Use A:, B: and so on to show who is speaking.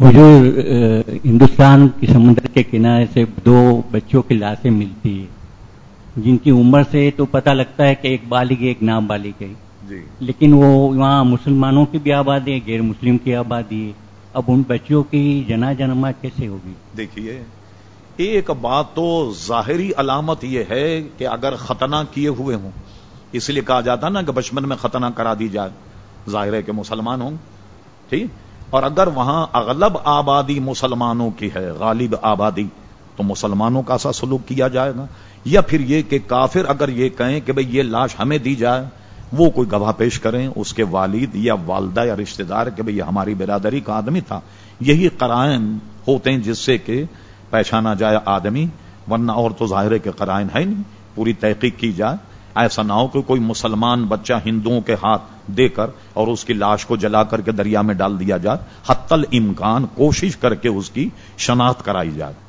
A: اہ، ہندوستان کی سمندر کے کنارے سے دو بچوں کی لاشیں ملتی ہے جن کی عمر سے تو پتہ لگتا ہے کہ ایک بالغ ایک نابالغ ہے۔
B: جی۔
A: لیکن وہ وہاں مسلمانوں کی بھی آبادی ہے غیر مسلم کی آبادی ہے۔ اب ان بچوں کی جنا جنما کیسے ہوگی؟
B: دیکھیے ایک بات تو ظاہری علامت یہ ہے کہ اگر ختنہ کیے ہوئے ہوں اس لیے کہا جاتا نا کہ بچپن میں ختنہ کرا دی جائے ظاہر ہے کہ مسلمان ہوں۔ ٹھیک؟ اور اگر وہاں اغلب آبادی مسلمانوں کی ہے، غالب آبادی، تو مسلمانوں کا سا سلوک کیا جائے گا؟ یا پھر یہ کہ کافر اگر یہ کہیں کہ بھئی یہ لاش ہمیں دی جائے، وہ کوئی گواہ پیش کریں، اس کے والد یا والدہ یا رشتہ دار کہ بھئی یہ ہماری برادری کا آدمی تھا، یہی قرائن ہوتے ہیں جس سے کہ پہچانا جائے آدمی، ورنہ اور تو ظاہر ہے کہ قرائن ہے نہیں، پوری تحقیق کی جائے۔ ایسا نہ ہو کہ کوئی مسلمان بچہ ہندوؤں کے ہاتھ دے کر اور اس کی لاش کو جلا کر کے دریا میں ڈال دیا جائے، حتی الامکان کوشش کر کے اس کی شناخت کرائی جائے۔